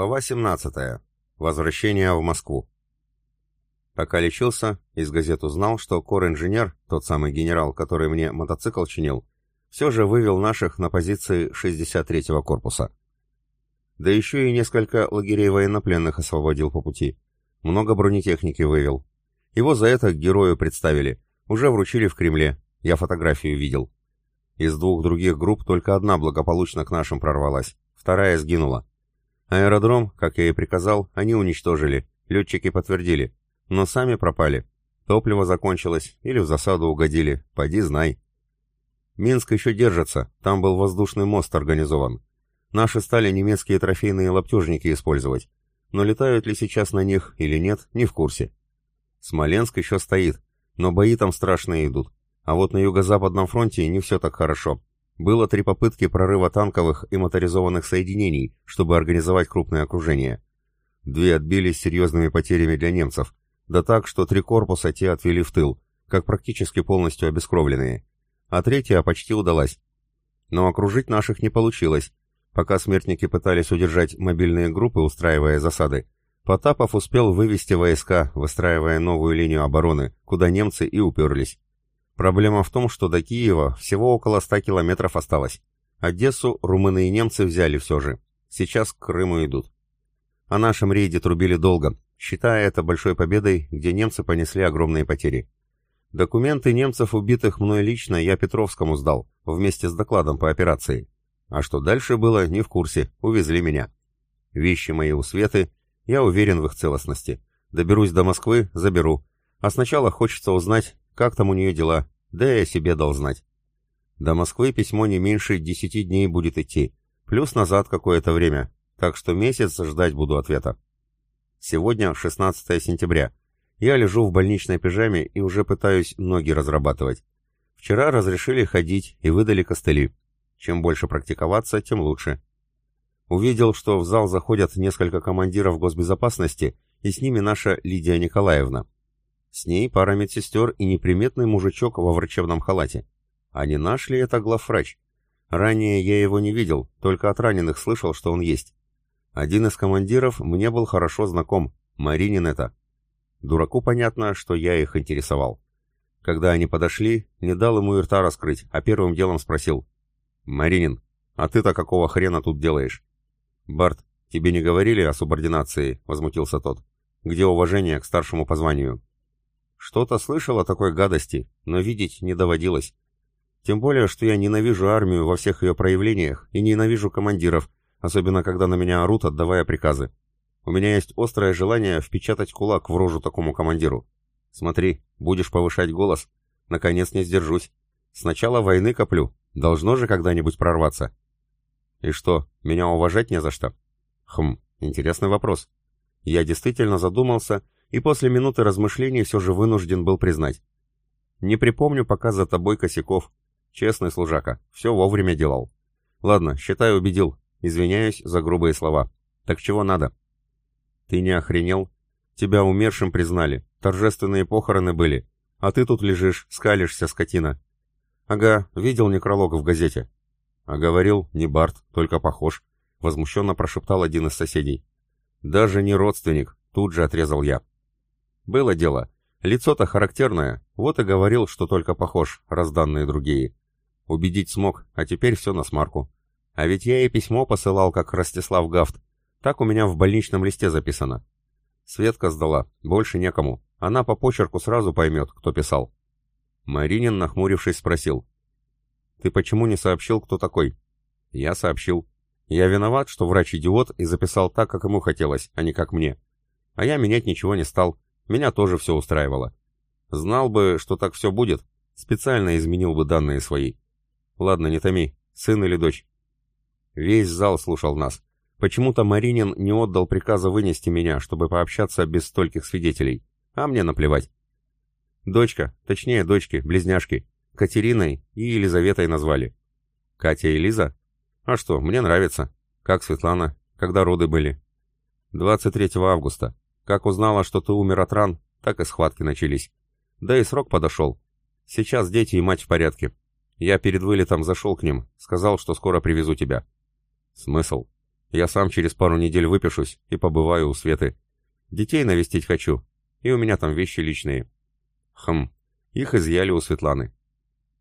Глава 17. Возвращение в Москву. Пока лечился, из газет узнал, что кор-инженер, тот самый генерал, который мне мотоцикл чинил, все же вывел наших на позиции 63-го корпуса. Да еще и несколько лагерей военнопленных освободил по пути. Много бронетехники вывел. Его за это герою представили. Уже вручили в Кремле. Я фотографию видел. Из двух других групп только одна благополучно к нашим прорвалась. Вторая сгинула. Аэродром, как я и приказал, они уничтожили, летчики подтвердили, но сами пропали. Топливо закончилось или в засаду угодили, поди знай. Минск еще держится, там был воздушный мост организован. Наши стали немецкие трофейные лаптежники использовать, но летают ли сейчас на них или нет, не в курсе. Смоленск еще стоит, но бои там страшные идут. А вот на юго-западном фронте не все так хорошо. Было три попытки прорыва танковых и моторизованных соединений, чтобы организовать крупное окружение. Две отбились серьезными потерями для немцев, да так, что три корпуса те отвели в тыл, как практически полностью обескровленные. А третья почти удалась. Но окружить наших не получилось. Пока смертники пытались удержать мобильные группы, устраивая засады, Потапов успел вывести войска, выстраивая новую линию обороны, куда немцы и уперлись. Проблема в том, что до Киева всего около 100 километров осталось. Одессу румыны и немцы взяли все же. Сейчас к Крыму идут. О нашем рейде трубили долго, считая это большой победой, где немцы понесли огромные потери. Документы немцев, убитых мной лично, я Петровскому сдал, вместе с докладом по операции. А что дальше было, не в курсе, увезли меня. Вещи мои у Светы, я уверен в их целостности. Доберусь до Москвы, заберу. А сначала хочется узнать, как там у нее дела, да я себе дал знать. До Москвы письмо не меньше десяти дней будет идти, плюс назад какое-то время, так что месяц ждать буду ответа. Сегодня 16 сентября. Я лежу в больничной пижаме и уже пытаюсь ноги разрабатывать. Вчера разрешили ходить и выдали костыли. Чем больше практиковаться, тем лучше. Увидел, что в зал заходят несколько командиров госбезопасности, и с ними наша Лидия Николаевна. С ней пара медсестер и неприметный мужичок во врачебном халате. А не наш ли это главврач? Ранее я его не видел, только от раненых слышал, что он есть. Один из командиров мне был хорошо знаком, Маринин это. Дураку понятно, что я их интересовал. Когда они подошли, не дал ему и рта раскрыть, а первым делом спросил. «Маринин, а ты-то какого хрена тут делаешь?» «Барт, тебе не говорили о субординации?» — возмутился тот. «Где уважение к старшему по званию?» Что-то слышал о такой гадости, но видеть не доводилось. Тем более, что я ненавижу армию во всех ее проявлениях и ненавижу командиров, особенно когда на меня орут, отдавая приказы. У меня есть острое желание впечатать кулак в рожу такому командиру. Смотри, будешь повышать голос. Наконец не сдержусь. Сначала войны коплю. Должно же когда-нибудь прорваться. И что, меня уважать не за что? Хм, интересный вопрос. Я действительно задумался и после минуты размышлений все же вынужден был признать. Не припомню пока за тобой косяков. Честный служака, все вовремя делал. Ладно, считай убедил. Извиняюсь за грубые слова. Так чего надо? Ты не охренел? Тебя умершим признали, торжественные похороны были, а ты тут лежишь, скалишься, скотина. Ага, видел некролог в газете. А говорил, не Барт, только похож, возмущенно прошептал один из соседей. Даже не родственник, тут же отрезал я. Было дело. Лицо-то характерное, вот и говорил, что только похож, раз данные другие. Убедить смог, а теперь все на смарку. А ведь я и письмо посылал, как Ростислав Гафт. Так у меня в больничном листе записано. Светка сдала, больше некому. Она по почерку сразу поймет, кто писал. Маринин, нахмурившись, спросил. «Ты почему не сообщил, кто такой?» «Я сообщил. Я виноват, что врач идиот и записал так, как ему хотелось, а не как мне. А я менять ничего не стал. Меня тоже все устраивало. Знал бы, что так все будет, специально изменил бы данные свои. Ладно, не томи, сын или дочь. Весь зал слушал нас. Почему-то Маринин не отдал приказа вынести меня, чтобы пообщаться без стольких свидетелей. А мне наплевать. Дочка, точнее дочки, близняшки. Катериной и Елизаветой назвали. Катя и Лиза? А что, мне нравится. Как Светлана, когда роды были. 23 августа. Как узнала, что ты умер от ран, так и схватки начались. Да и срок подошел. Сейчас дети и мать в порядке. Я перед вылетом зашел к ним, сказал, что скоро привезу тебя. Смысл? Я сам через пару недель выпишусь и побываю у Светы. Детей навестить хочу, и у меня там вещи личные. Хм, их изъяли у Светланы.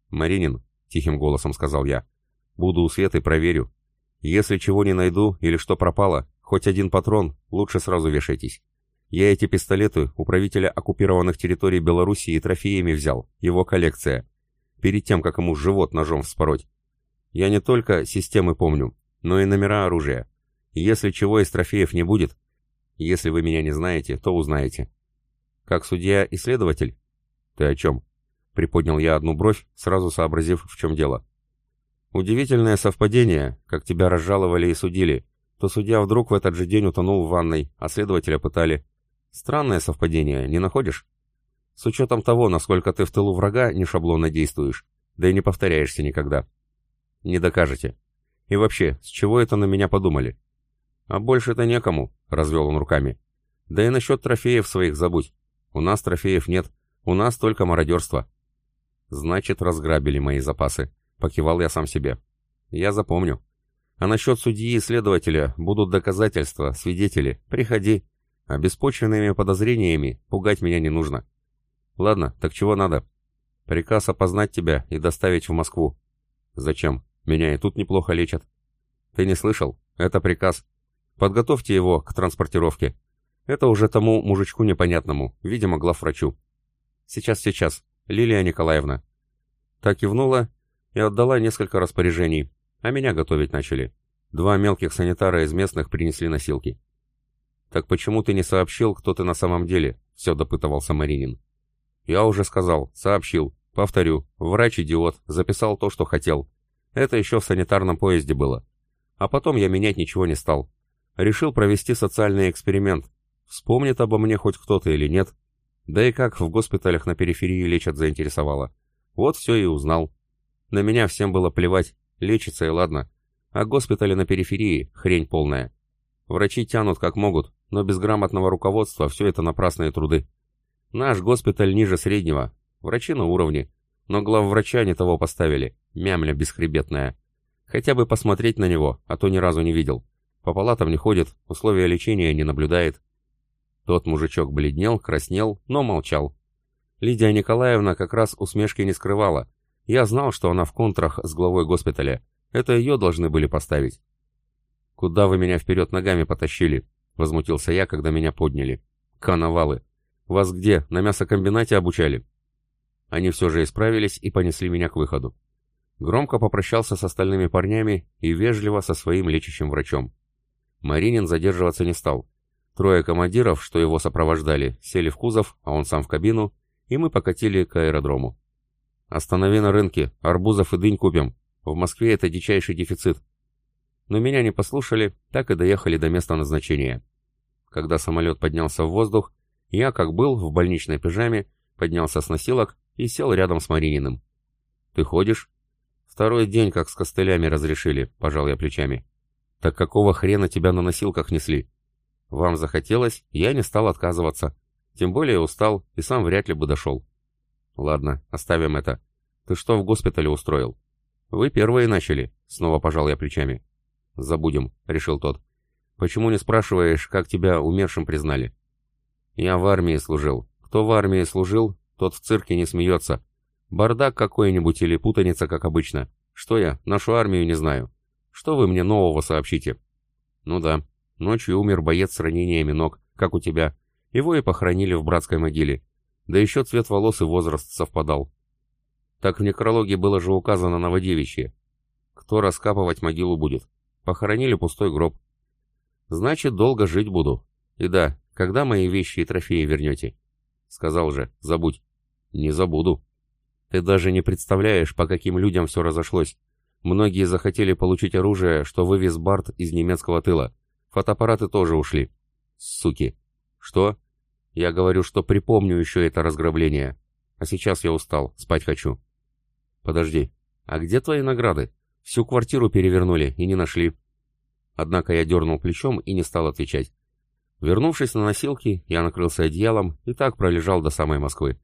«Маринин», — тихим голосом сказал я, — «буду у Светы, проверю. Если чего не найду или что пропало, хоть один патрон, лучше сразу вешайтесь. Я эти пистолеты у правителя оккупированных территорий Белоруссии трофеями взял, его коллекция. Перед тем, как ему живот ножом вспороть. Я не только системы помню, но и номера оружия. Если чего из трофеев не будет, если вы меня не знаете, то узнаете. Как судья и следователь? Ты о чем? Приподнял я одну бровь, сразу сообразив, в чем дело. Удивительное совпадение, как тебя разжаловали и судили, то судья вдруг в этот же день утонул в ванной, а следователя пытали. Странное совпадение, не находишь? С учетом того, насколько ты в тылу врага не шаблонно действуешь, да и не повторяешься никогда. Не докажете. И вообще, с чего это на меня подумали? А больше-то некому, развел он руками. Да и насчет трофеев своих забудь. У нас трофеев нет, у нас только мародерство. Значит, разграбили мои запасы. Покивал я сам себе. Я запомню. А насчет судьи и следователя будут доказательства, свидетели. Приходи. А беспочвенными подозрениями пугать меня не нужно. Ладно, так чего надо? Приказ опознать тебя и доставить в Москву. Зачем? Меня и тут неплохо лечат. Ты не слышал? Это приказ. Подготовьте его к транспортировке. Это уже тому мужичку непонятному, видимо, главврачу. Сейчас, сейчас. Лилия Николаевна. Так кивнула и отдала несколько распоряжений, а меня готовить начали. Два мелких санитара из местных принесли носилки. «Так почему ты не сообщил, кто ты на самом деле?» — все допытывался Маринин. «Я уже сказал, сообщил. Повторю, врач-идиот, записал то, что хотел. Это еще в санитарном поезде было. А потом я менять ничего не стал. Решил провести социальный эксперимент. Вспомнит обо мне хоть кто-то или нет. Да и как в госпиталях на периферии лечат заинтересовало. Вот все и узнал. На меня всем было плевать, лечится и ладно. А госпитали на периферии — хрень полная. Врачи тянут как могут, но без грамотного руководства все это напрасные труды. Наш госпиталь ниже среднего, врачи на уровне, но главврача не того поставили, мямля бесхребетная. Хотя бы посмотреть на него, а то ни разу не видел. По палатам не ходит, условия лечения не наблюдает. Тот мужичок бледнел, краснел, но молчал. Лидия Николаевна как раз усмешки не скрывала. Я знал, что она в контрах с главой госпиталя. Это ее должны были поставить. «Куда вы меня вперед ногами потащили?» — возмутился я, когда меня подняли. «Коновалы! Вас где, на мясокомбинате обучали?» Они все же исправились и понесли меня к выходу. Громко попрощался с остальными парнями и вежливо со своим лечащим врачом. Маринин задерживаться не стал. Трое командиров, что его сопровождали, сели в кузов, а он сам в кабину, и мы покатили к аэродрому. «Останови на рынке, арбузов и дынь купим. В Москве это дичайший дефицит но меня не послушали, так и доехали до места назначения. Когда самолет поднялся в воздух, я, как был, в больничной пижаме, поднялся с носилок и сел рядом с Марининым. «Ты ходишь?» «Второй день, как с костылями разрешили», — пожал я плечами. «Так какого хрена тебя на носилках несли?» «Вам захотелось, я не стал отказываться. Тем более устал и сам вряд ли бы дошел». «Ладно, оставим это. Ты что в госпитале устроил?» «Вы первые начали», — снова пожал я плечами. «Забудем», — решил тот. «Почему не спрашиваешь, как тебя умершим признали?» «Я в армии служил. Кто в армии служил, тот в цирке не смеется. Бардак какой-нибудь или путаница, как обычно. Что я, нашу армию не знаю. Что вы мне нового сообщите?» «Ну да. Ночью умер боец с ранениями ног, как у тебя. Его и похоронили в братской могиле. Да еще цвет волос и возраст совпадал. Так в некрологе было же указано новодевичье. Кто раскапывать могилу будет? Похоронили пустой гроб. Значит, долго жить буду. И да, когда мои вещи и трофеи вернете? Сказал же, забудь. Не забуду. Ты даже не представляешь, по каким людям все разошлось. Многие захотели получить оружие, что вывез Барт из немецкого тыла. Фотоаппараты тоже ушли. Суки. Что? Я говорю, что припомню еще это разграбление. А сейчас я устал, спать хочу. Подожди, а где твои награды? Всю квартиру перевернули и не нашли. Однако я дернул плечом и не стал отвечать. Вернувшись на носилки, я накрылся одеялом и так пролежал до самой Москвы.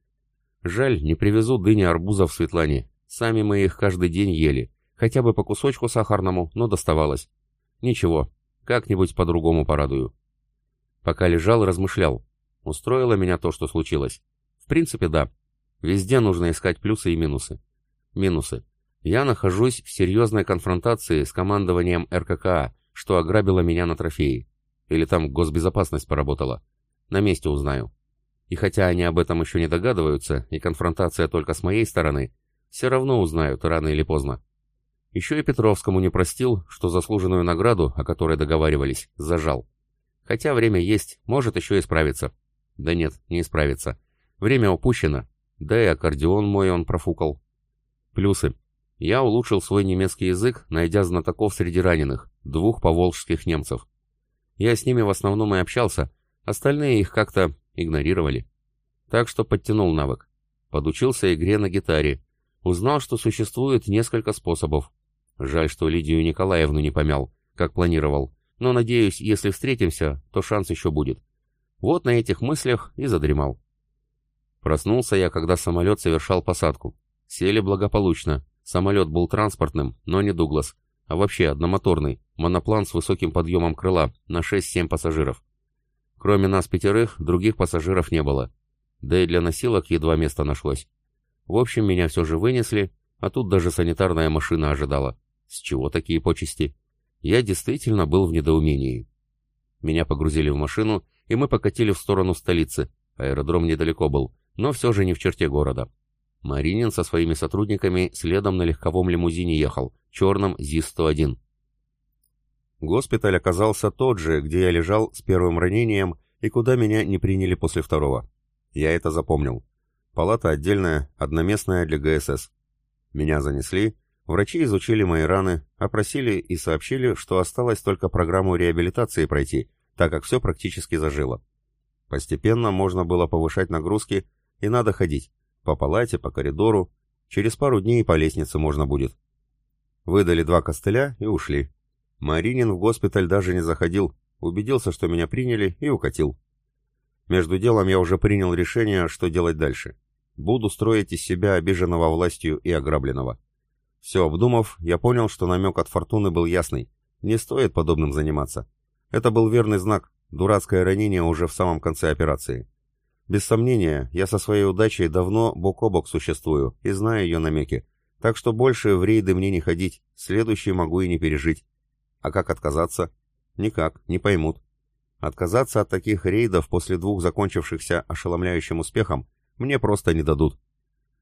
Жаль, не привезу дыни арбузов Светлане. Сами мы их каждый день ели. Хотя бы по кусочку сахарному, но доставалось. Ничего, Как-нибудь по-другому порадую. Пока лежал, размышлял. Устроило меня то, что случилось. В принципе, да. Везде нужно искать плюсы и минусы. Минусы. Я нахожусь в серьезной конфронтации с командованием РККА, что ограбило меня на трофеи. Или там госбезопасность поработала. На месте узнаю. И хотя они об этом еще не догадываются, и конфронтация только с моей стороны, все равно узнают рано или поздно. Еще и Петровскому не простил, что заслуженную награду, о которой договаривались, зажал. Хотя время есть, может еще исправиться. Да нет, не исправится. Время упущено. Да и аккордеон мой он профукал. Плюсы. Я улучшил свой немецкий язык, найдя знатоков среди раненых, двух поволжских немцев. Я с ними в основном и общался, остальные их как-то игнорировали. Так что подтянул навык. Подучился игре на гитаре. Узнал, что существует несколько способов. Жаль, что Лидию Николаевну не помял, как планировал. Но, надеюсь, если встретимся, то шанс еще будет. Вот на этих мыслях и задремал. Проснулся я, когда самолет совершал посадку. Сели благополучно. Самолет был транспортным, но не Дуглас, а вообще одномоторный, моноплан с высоким подъемом крыла на 6-7 пассажиров. Кроме нас пятерых, других пассажиров не было. Да и для носилок едва место нашлось. В общем, меня все же вынесли, а тут даже санитарная машина ожидала. С чего такие почести? Я действительно был в недоумении. Меня погрузили в машину, и мы покатили в сторону столицы. Аэродром недалеко был, но все же не в черте города. Маринин со своими сотрудниками следом на легковом лимузине ехал, черном ЗИС-101. Госпиталь оказался тот же, где я лежал с первым ранением и куда меня не приняли после второго. Я это запомнил. Палата отдельная, одноместная для ГСС. Меня занесли, врачи изучили мои раны, опросили и сообщили, что осталось только программу реабилитации пройти, так как все практически зажило. Постепенно можно было повышать нагрузки, и надо ходить. По палате, по коридору. Через пару дней по лестнице можно будет. Выдали два костыля и ушли. Маринин в госпиталь даже не заходил, убедился, что меня приняли, и укатил. Между делом я уже принял решение, что делать дальше. Буду строить из себя обиженного властью и ограбленного. Все обдумав, я понял, что намек от Фортуны был ясный. Не стоит подобным заниматься. Это был верный знак, дурацкое ранение уже в самом конце операции. Без сомнения, я со своей удачей давно бок о бок существую и знаю ее намеки, так что больше в рейды мне не ходить, следующий могу и не пережить. А как отказаться? Никак, не поймут. Отказаться от таких рейдов после двух закончившихся ошеломляющим успехом мне просто не дадут.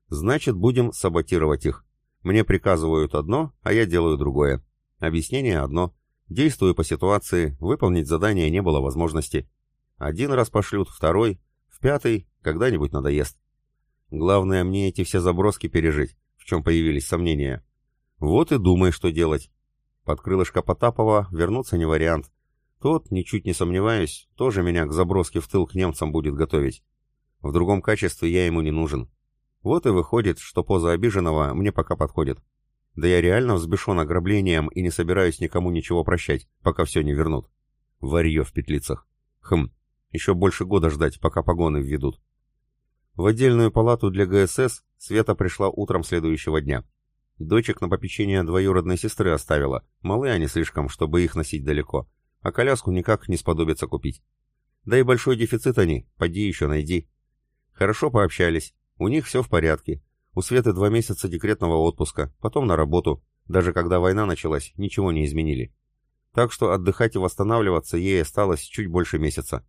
Значит, будем саботировать их. Мне приказывают одно, а я делаю другое. Объяснение одно. Действую по ситуации, выполнить задание не было возможности. Один раз пошлют, второй, в пятый когда-нибудь надоест. Главное мне эти все заброски пережить, в чем появились сомнения. Вот и думай, что делать. Под крылышко Потапова вернуться не вариант. Тот, ничуть не сомневаюсь, тоже меня к заброске в тыл к немцам будет готовить. В другом качестве я ему не нужен. Вот и выходит, что поза обиженного мне пока подходит. Да я реально взбешен ограблением и не собираюсь никому ничего прощать, пока все не вернут. Варье в петлицах. Хм, еще больше года ждать, пока погоны введут. В отдельную палату для ГСС Света пришла утром следующего дня. Дочек на попечение двоюродной сестры оставила, малы они слишком, чтобы их носить далеко, а коляску никак не сподобится купить. Да и большой дефицит они, поди еще найди. Хорошо пообщались, у них все в порядке. У Светы два месяца декретного отпуска, потом на работу. Даже когда война началась, ничего не изменили. Так что отдыхать и восстанавливаться ей осталось чуть больше месяца.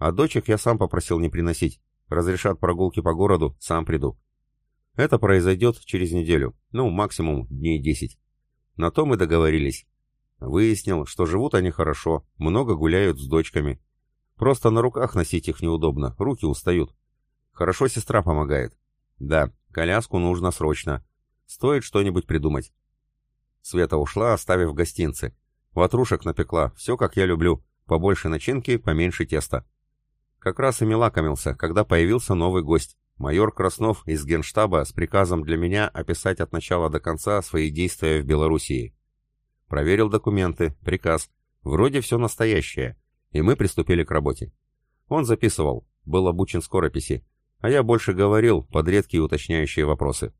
А дочек я сам попросил не приносить. Разрешат прогулки по городу, сам приду. Это произойдет через неделю, ну, максимум дней десять. На то мы договорились. Выяснил, что живут они хорошо, много гуляют с дочками. Просто на руках носить их неудобно, руки устают. Хорошо сестра помогает. Да, коляску нужно срочно. Стоит что-нибудь придумать. Света ушла, оставив гостинцы. Ватрушек напекла, все как я люблю. Побольше начинки, поменьше теста. Как раз и лакомился, когда появился новый гость. Майор Краснов из Генштаба с приказом для меня описать от начала до конца свои действия в Белоруссии. Проверил документы, приказ. Вроде все настоящее. И мы приступили к работе. Он записывал, был обучен скорописи, а я больше говорил под редкие уточняющие вопросы.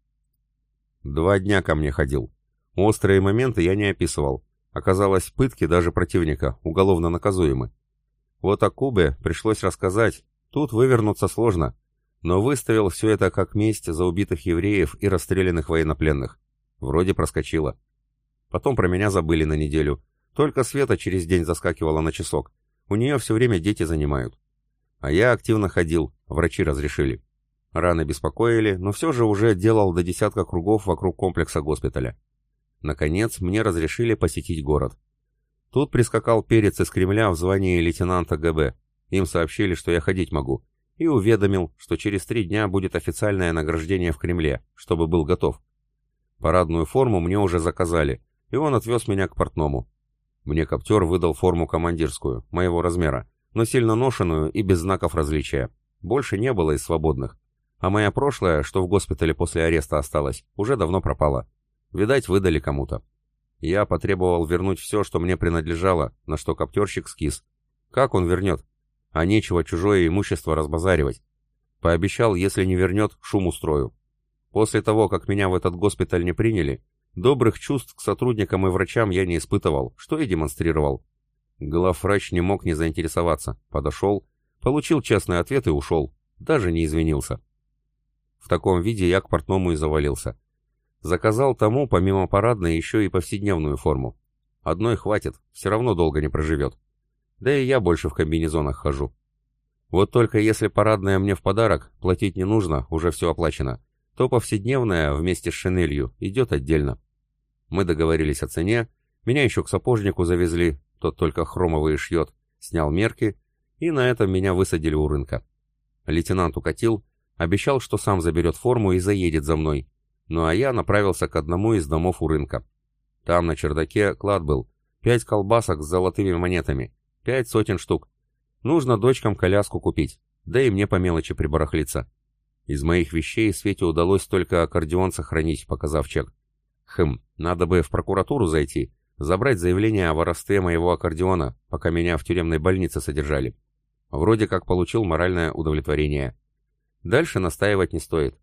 Два дня ко мне ходил. Острые моменты я не описывал. Оказалось, пытки даже противника уголовно наказуемы. Вот о Кубе пришлось рассказать, тут вывернуться сложно, но выставил все это как месть за убитых евреев и расстрелянных военнопленных. Вроде проскочило. Потом про меня забыли на неделю. Только Света через день заскакивала на часок. У нее все время дети занимают. А я активно ходил, врачи разрешили. Раны беспокоили, но все же уже делал до десятка кругов вокруг комплекса госпиталя. Наконец, мне разрешили посетить город. Тут прискакал перец из Кремля в звании лейтенанта ГБ. Им сообщили, что я ходить могу, и уведомил, что через три дня будет официальное награждение в Кремле, чтобы был готов. Парадную форму мне уже заказали, и он отвез меня к портному. Мне коптер выдал форму командирскую, моего размера, но сильно ношеную и без знаков различия. Больше не было из свободных. А моя прошлая, что в госпитале после ареста осталась, уже давно пропала. Видать, выдали кому-то. Я потребовал вернуть все, что мне принадлежало, на что коптерщик скис. Как он вернет? А нечего чужое имущество разбазаривать. Пообещал, если не вернет, шум устрою. После того, как меня в этот госпиталь не приняли, добрых чувств к сотрудникам и врачам я не испытывал, что и демонстрировал. Главврач не мог не заинтересоваться. Подошел, получил честный ответ и ушел. Даже не извинился. В таком виде я к портному и завалился. Заказал тому, помимо парадной, еще и повседневную форму. Одной хватит, все равно долго не проживет. Да и я больше в комбинезонах хожу. Вот только если парадная мне в подарок, платить не нужно, уже все оплачено, то повседневная вместе с шинелью идет отдельно. Мы договорились о цене, меня еще к сапожнику завезли, тот только хромовые шьет, снял мерки, и на этом меня высадили у рынка. Лейтенант укатил, обещал, что сам заберет форму и заедет за мной, ну а я направился к одному из домов у рынка. Там на чердаке клад был, пять колбасок с золотыми монетами, пять сотен штук. Нужно дочкам коляску купить, да и мне по мелочи прибарахлиться. Из моих вещей Свете удалось только аккордеон сохранить, показав чек. Хм, надо бы в прокуратуру зайти, забрать заявление о воровстве моего аккордеона, пока меня в тюремной больнице содержали. Вроде как получил моральное удовлетворение. Дальше настаивать не стоит.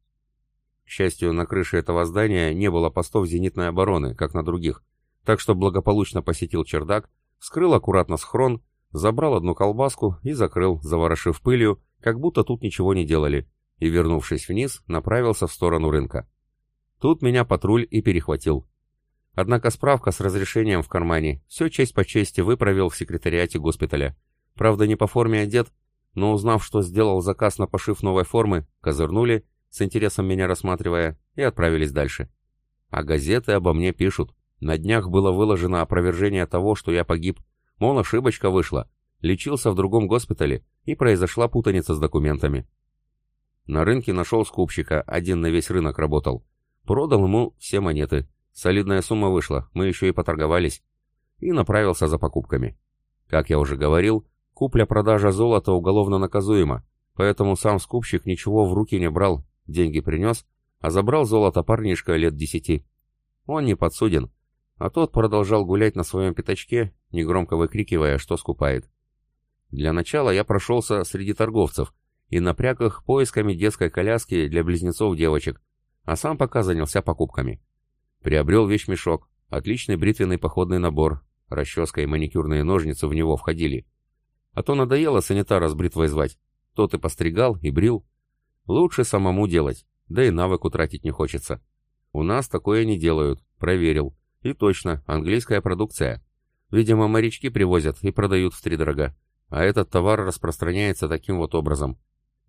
К счастью, на крыше этого здания не было постов зенитной обороны, как на других, так что благополучно посетил чердак, вскрыл аккуратно схрон, забрал одну колбаску и закрыл, заворошив пылью, как будто тут ничего не делали, и, вернувшись вниз, направился в сторону рынка. Тут меня патруль и перехватил. Однако справка с разрешением в кармане, все честь по чести выправил в секретариате госпиталя. Правда, не по форме одет, но узнав, что сделал заказ на пошив новой формы, козырнули с интересом меня рассматривая, и отправились дальше. А газеты обо мне пишут. На днях было выложено опровержение того, что я погиб. Мол, ошибочка вышла. Лечился в другом госпитале, и произошла путаница с документами. На рынке нашел скупщика, один на весь рынок работал. Продал ему все монеты. Солидная сумма вышла, мы еще и поторговались. И направился за покупками. Как я уже говорил, купля-продажа золота уголовно наказуема, поэтому сам скупщик ничего в руки не брал, Деньги принес, а забрал золото парнишка лет десяти. Он не подсуден, а тот продолжал гулять на своем пятачке, негромко выкрикивая, что скупает. Для начала я прошелся среди торговцев и напряг их поисками детской коляски для близнецов-девочек, а сам пока занялся покупками. Приобрел вещмешок, отличный бритвенный походный набор, расческа и маникюрные ножницы в него входили. А то надоело санитара с бритвой звать. Тот и постригал, и брил, Лучше самому делать, да и навык утратить не хочется. У нас такое не делают, проверил. И точно, английская продукция. Видимо, морячки привозят и продают втридорога. А этот товар распространяется таким вот образом.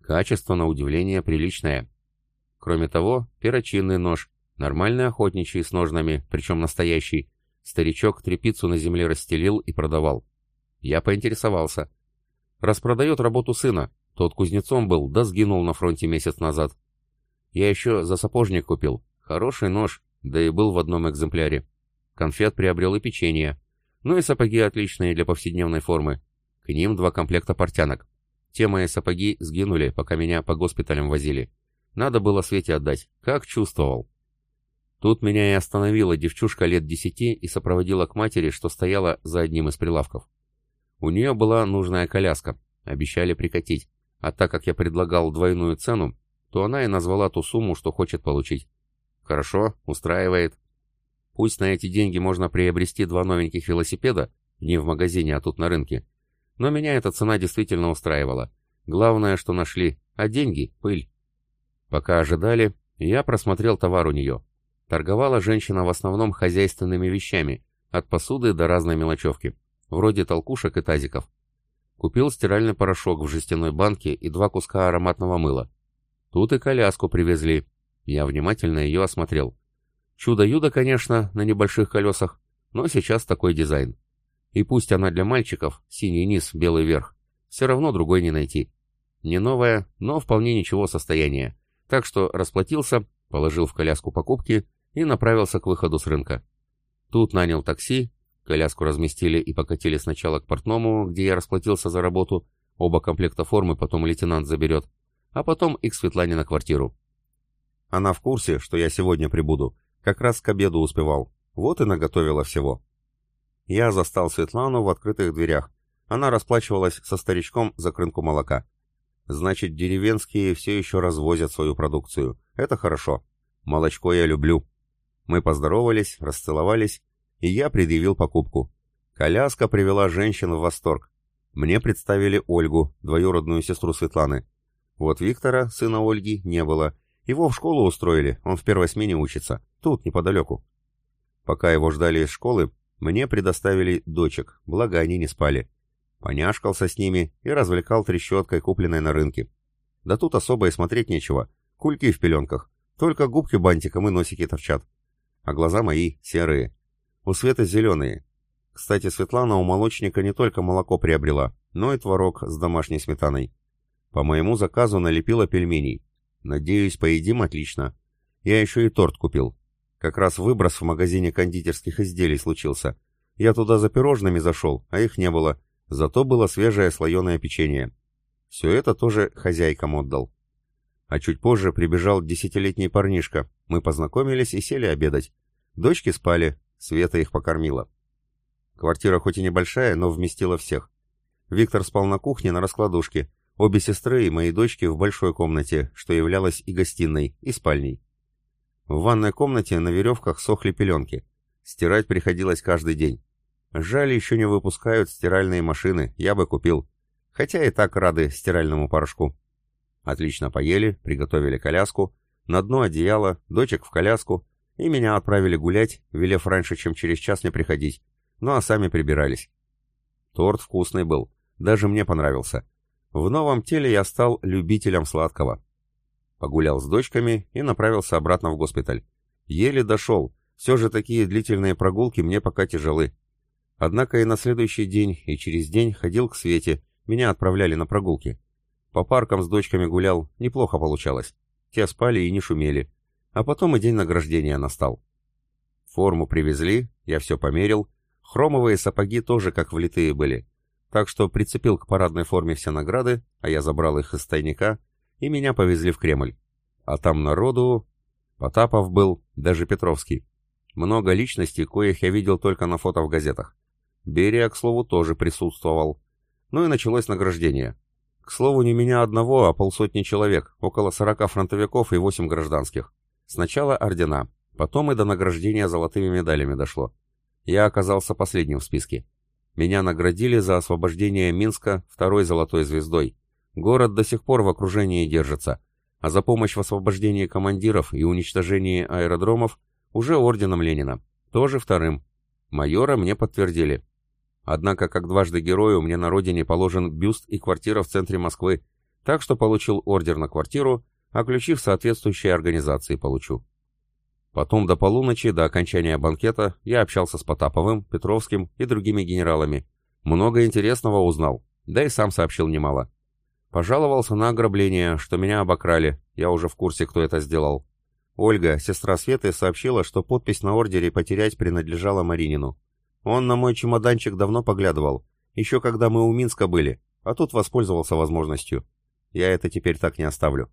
Качество, на удивление, приличное. Кроме того, перочинный нож, нормальный охотничий с ножнами, причем настоящий. Старичок трепицу на земле расстелил и продавал. Я поинтересовался. Распродает работу сына, тот кузнецом был, да сгинул на фронте месяц назад. Я еще за сапожник купил. Хороший нож, да и был в одном экземпляре. Конфет приобрел и печенье. Ну и сапоги отличные для повседневной формы. К ним два комплекта портянок. Те мои сапоги сгинули, пока меня по госпиталям возили. Надо было Свете отдать. Как чувствовал. Тут меня и остановила девчушка лет десяти и сопроводила к матери, что стояла за одним из прилавков. У нее была нужная коляска. Обещали прикатить. А так как я предлагал двойную цену, то она и назвала ту сумму, что хочет получить. Хорошо, устраивает. Пусть на эти деньги можно приобрести два новеньких велосипеда, не в магазине, а тут на рынке, но меня эта цена действительно устраивала. Главное, что нашли, а деньги — пыль. Пока ожидали, я просмотрел товар у нее. Торговала женщина в основном хозяйственными вещами, от посуды до разной мелочевки, вроде толкушек и тазиков. Купил стиральный порошок в жестяной банке и два куска ароматного мыла. Тут и коляску привезли. Я внимательно ее осмотрел. Чудо-юдо, конечно, на небольших колесах, но сейчас такой дизайн. И пусть она для мальчиков, синий низ, белый верх, все равно другой не найти. Не новая, но вполне ничего состояния. Так что расплатился, положил в коляску покупки и направился к выходу с рынка. Тут нанял такси, коляску разместили и покатили сначала к портному, где я расплатился за работу, оба комплекта формы потом лейтенант заберет, а потом и к Светлане на квартиру. Она в курсе, что я сегодня прибуду, как раз к обеду успевал, вот и наготовила всего. Я застал Светлану в открытых дверях. Она расплачивалась со старичком за крынку молока. Значит, деревенские все еще развозят свою продукцию. Это хорошо. Молочко я люблю. Мы поздоровались, расцеловались, и я предъявил покупку. Коляска привела женщин в восторг. Мне представили Ольгу, двоюродную сестру Светланы. Вот Виктора, сына Ольги, не было. Его в школу устроили, он в первой смене учится, тут, неподалеку. Пока его ждали из школы, мне предоставили дочек, благо они не спали. Поняшкался с ними и развлекал трещоткой, купленной на рынке. Да тут особо и смотреть нечего. Кульки в пеленках. Только губки бантиком и носики торчат а глаза мои серые. У Светы зеленые. Кстати, Светлана у молочника не только молоко приобрела, но и творог с домашней сметаной. По моему заказу налепила пельменей. Надеюсь, поедим отлично. Я еще и торт купил. Как раз выброс в магазине кондитерских изделий случился. Я туда за пирожными зашел, а их не было. Зато было свежее слоеное печенье. Все это тоже хозяйкам отдал. А чуть позже прибежал десятилетний парнишка. Мы познакомились и сели обедать. Дочки спали, Света их покормила. Квартира хоть и небольшая, но вместила всех. Виктор спал на кухне на раскладушке, обе сестры и мои дочки в большой комнате, что являлась и гостиной, и спальней. В ванной комнате на веревках сохли пеленки. Стирать приходилось каждый день. Жаль, еще не выпускают стиральные машины, я бы купил. Хотя и так рады стиральному порошку. Отлично поели, приготовили коляску, на дно одеяло, дочек в коляску, и меня отправили гулять, велев раньше, чем через час не приходить, ну а сами прибирались. Торт вкусный был, даже мне понравился. В новом теле я стал любителем сладкого. Погулял с дочками и направился обратно в госпиталь. Еле дошел, все же такие длительные прогулки мне пока тяжелы. Однако и на следующий день, и через день ходил к Свете, меня отправляли на прогулки. По паркам с дочками гулял, неплохо получалось. Те спали и не шумели. А потом и день награждения настал. Форму привезли, я все померил. Хромовые сапоги тоже как влитые были. Так что прицепил к парадной форме все награды, а я забрал их из тайника, и меня повезли в Кремль. А там народу... Потапов был, даже Петровский. Много личностей, коих я видел только на фото в газетах. Берия, к слову, тоже присутствовал. Ну и началось награждение. К слову, не меня одного, а полсотни человек, около сорока фронтовиков и восемь гражданских. Сначала ордена, потом и до награждения золотыми медалями дошло. Я оказался последним в списке. Меня наградили за освобождение Минска второй золотой звездой. Город до сих пор в окружении держится, а за помощь в освобождении командиров и уничтожении аэродромов уже орденом Ленина, тоже вторым. Майора мне подтвердили. Однако, как дважды герою, мне на родине положен бюст и квартира в центре Москвы, так что получил ордер на квартиру, а ключи в соответствующей организации получу. Потом до полуночи, до окончания банкета, я общался с Потаповым, Петровским и другими генералами. Много интересного узнал, да и сам сообщил немало. Пожаловался на ограбление, что меня обокрали, я уже в курсе, кто это сделал. Ольга, сестра Светы, сообщила, что подпись на ордере потерять принадлежала Маринину. Он на мой чемоданчик давно поглядывал, еще когда мы у Минска были, а тут воспользовался возможностью. Я это теперь так не оставлю.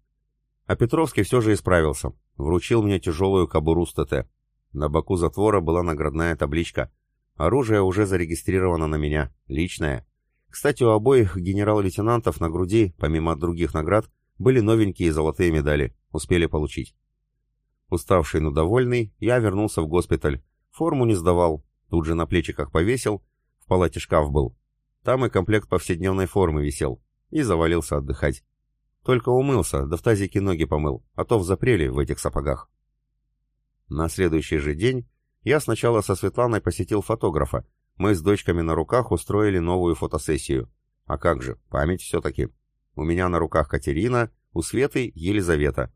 А Петровский все же исправился. Вручил мне тяжелую кобуру с ТТ. На боку затвора была наградная табличка. Оружие уже зарегистрировано на меня, личное. Кстати, у обоих генерал-лейтенантов на груди, помимо других наград, были новенькие золотые медали, успели получить. Уставший, но довольный, я вернулся в госпиталь, Форму не сдавал, тут же на плечиках повесил, в палате шкаф был. Там и комплект повседневной формы висел, и завалился отдыхать. Только умылся, да в тазике ноги помыл, а то в запрели в этих сапогах. На следующий же день я сначала со Светланой посетил фотографа. Мы с дочками на руках устроили новую фотосессию. А как же, память все-таки. У меня на руках Катерина, у Светы Елизавета.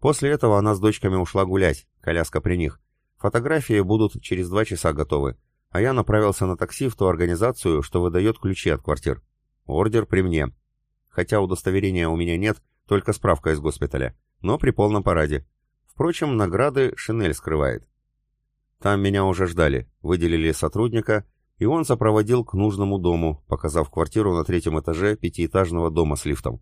После этого она с дочками ушла гулять, коляска при них. Фотографии будут через два часа готовы, а я направился на такси в ту организацию, что выдает ключи от квартир. Ордер при мне. Хотя удостоверения у меня нет, только справка из госпиталя, но при полном параде. Впрочем, награды Шинель скрывает. Там меня уже ждали, выделили сотрудника, и он сопроводил к нужному дому, показав квартиру на третьем этаже пятиэтажного дома с лифтом.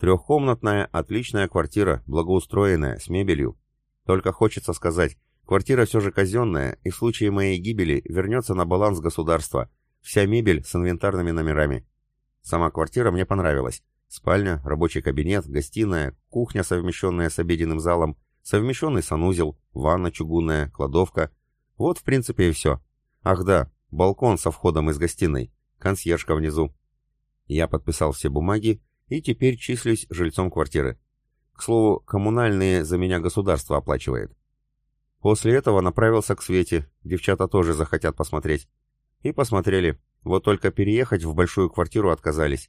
Трехкомнатная, отличная квартира, благоустроенная, с мебелью. Только хочется сказать, квартира все же казенная, и в случае моей гибели вернется на баланс государства. Вся мебель с инвентарными номерами. Сама квартира мне понравилась. Спальня, рабочий кабинет, гостиная, кухня, совмещенная с обеденным залом, совмещенный санузел, ванна чугунная, кладовка. Вот, в принципе, и все. Ах да, балкон со входом из гостиной, консьержка внизу. Я подписал все бумаги и теперь числюсь жильцом квартиры. К слову, коммунальные за меня государство оплачивает. После этого направился к Свете, девчата тоже захотят посмотреть. И посмотрели, вот только переехать в большую квартиру отказались.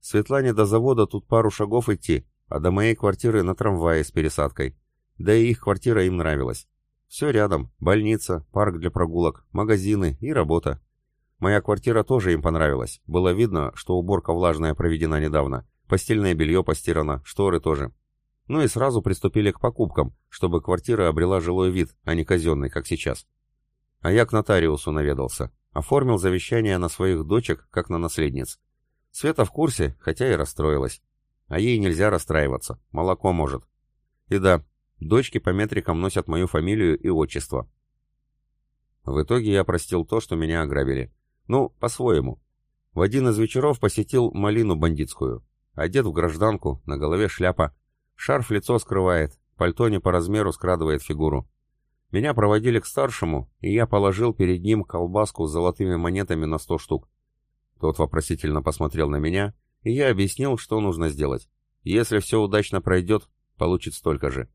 Светлане до завода тут пару шагов идти, а до моей квартиры на трамвае с пересадкой. Да и их квартира им нравилась. Все рядом. Больница, парк для прогулок, магазины и работа. Моя квартира тоже им понравилась. Было видно, что уборка влажная проведена недавно. Постельное белье постирано, шторы тоже. Ну и сразу приступили к покупкам, чтобы квартира обрела жилой вид, а не казенный, как сейчас. А я к нотариусу наведался. Оформил завещание на своих дочек, как на наследниц. Света в курсе, хотя и расстроилась. А ей нельзя расстраиваться, молоко может. И да, Дочки по метрикам носят мою фамилию и отчество. В итоге я простил то, что меня ограбили. Ну, по-своему. В один из вечеров посетил малину бандитскую. Одет в гражданку, на голове шляпа. Шарф лицо скрывает, пальто не по размеру скрадывает фигуру. Меня проводили к старшему, и я положил перед ним колбаску с золотыми монетами на сто штук. Тот вопросительно посмотрел на меня, и я объяснил, что нужно сделать. Если все удачно пройдет, получит столько же.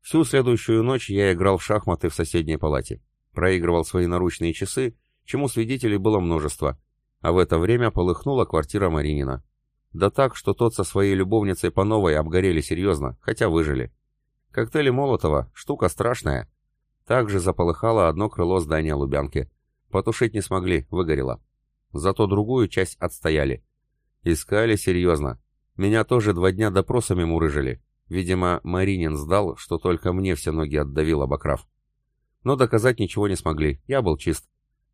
Всю следующую ночь я играл в шахматы в соседней палате. Проигрывал свои наручные часы, чему свидетелей было множество. А в это время полыхнула квартира Маринина. Да так, что тот со своей любовницей по новой обгорели серьезно, хотя выжили. Коктейли Молотова — штука страшная. Также заполыхало одно крыло здания Лубянки. Потушить не смогли, выгорело. Зато другую часть отстояли. Искали серьезно. Меня тоже два дня допросами мурыжили. Видимо, Маринин сдал, что только мне все ноги отдавил обокрав. Но доказать ничего не смогли, я был чист.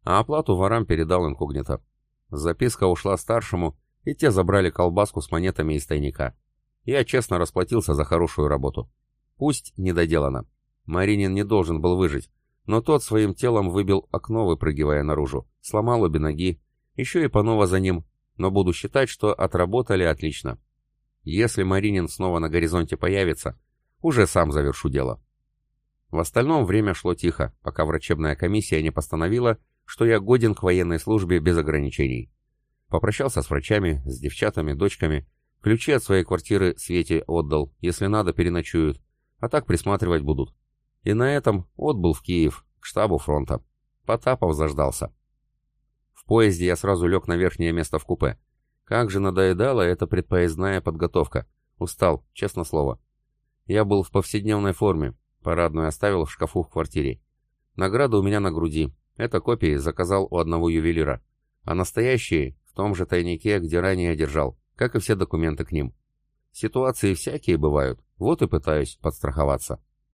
А оплату ворам передал инкогнито. Записка ушла старшему, и те забрали колбаску с монетами из тайника. Я честно расплатился за хорошую работу. Пусть недоделано. Маринин не должен был выжить, но тот своим телом выбил окно, выпрыгивая наружу, сломал обе ноги, еще и Панова за ним, но буду считать, что отработали отлично. Если Маринин снова на горизонте появится, уже сам завершу дело. В остальном время шло тихо, пока врачебная комиссия не постановила, что я годен к военной службе без ограничений. Попрощался с врачами, с девчатами, дочками, ключи от своей квартиры Свете отдал, если надо, переночуют, а так присматривать будут. И на этом отбыл в Киев, к штабу фронта. Потапов заждался. В поезде я сразу лег на верхнее место в купе. Как же надоедала эта предпоездная подготовка. Устал, честно слово. Я был в повседневной форме, парадную оставил в шкафу в квартире. Награда у меня на груди. Это копии заказал у одного ювелира. А настоящие в том же тайнике, где ранее держал, как и все документы к ним. Ситуации всякие бывают, вот и пытаюсь подстраховаться.